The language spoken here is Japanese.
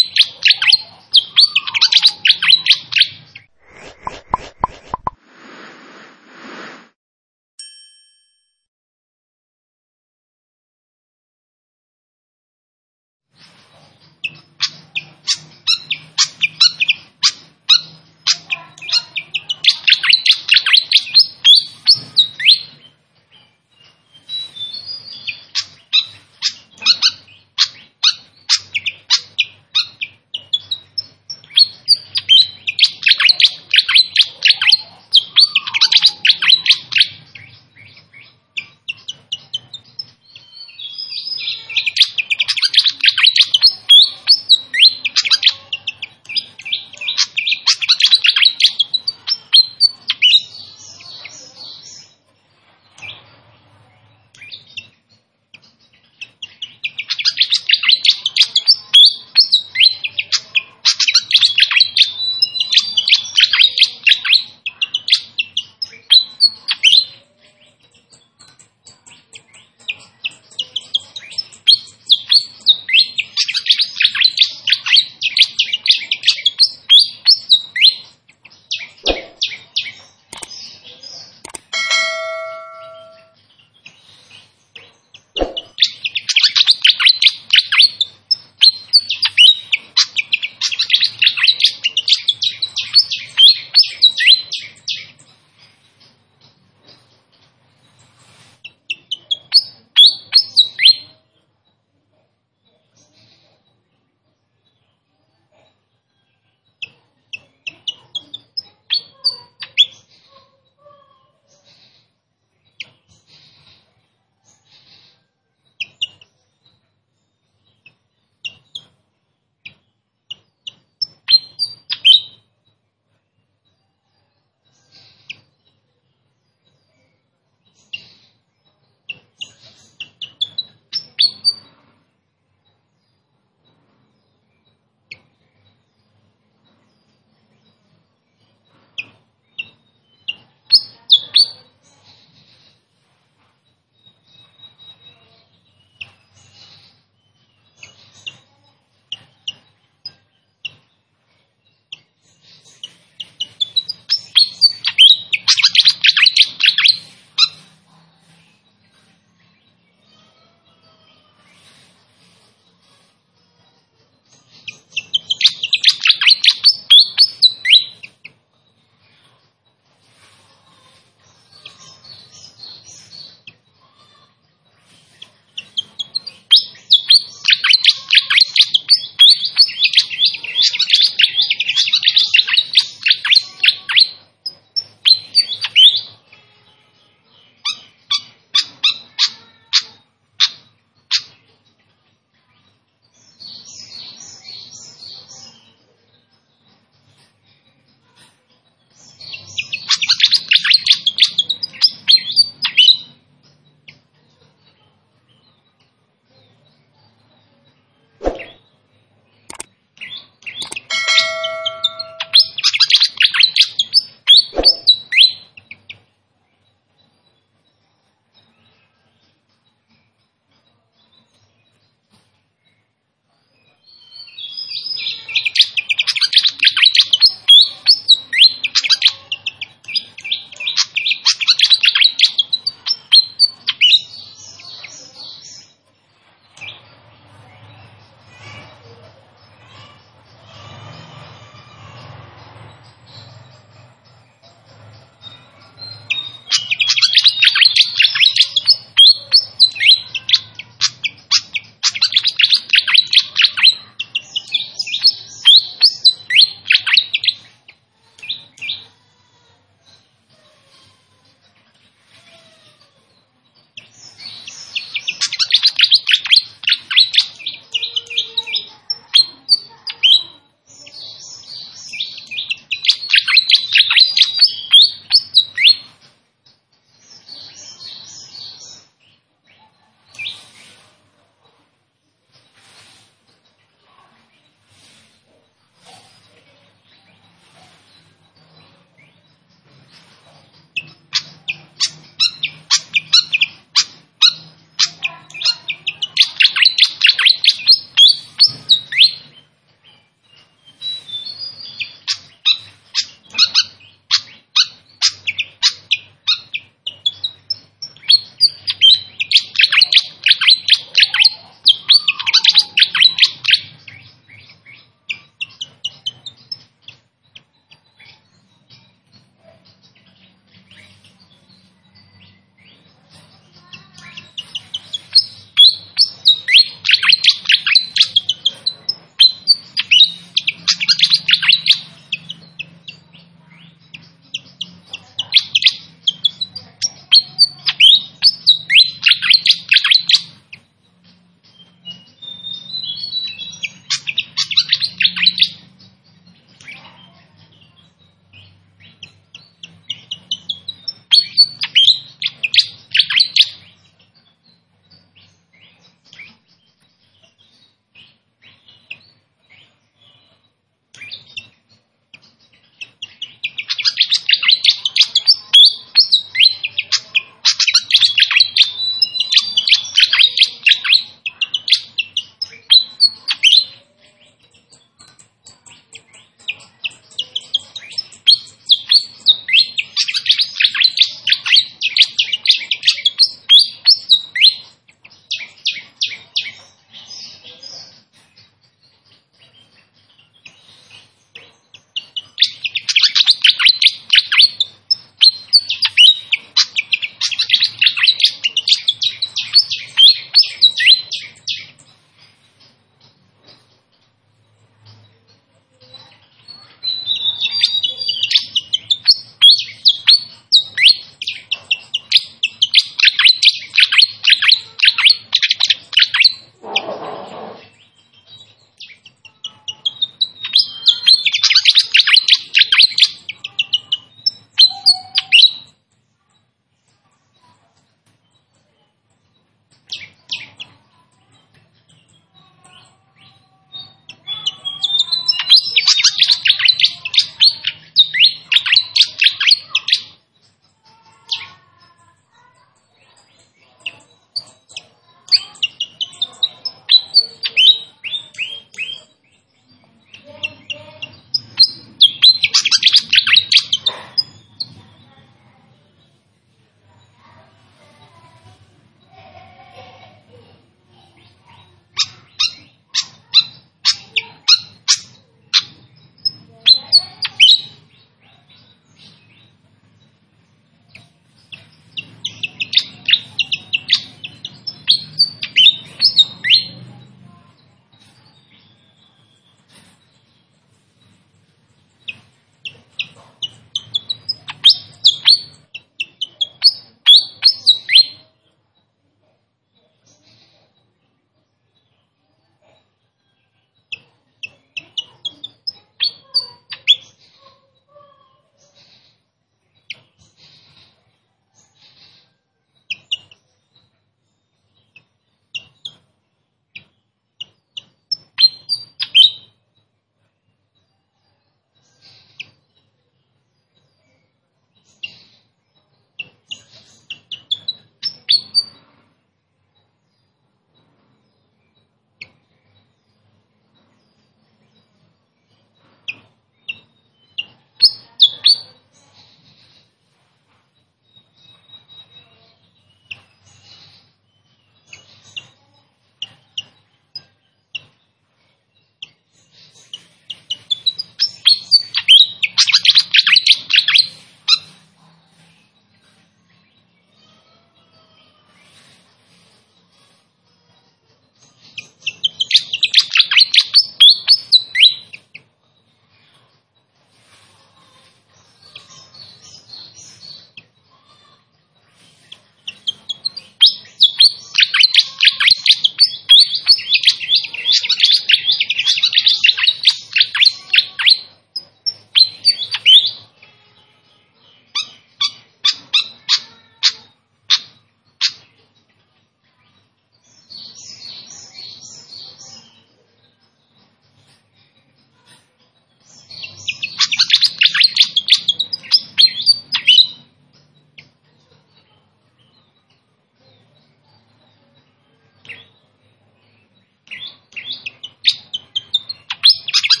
・えっ?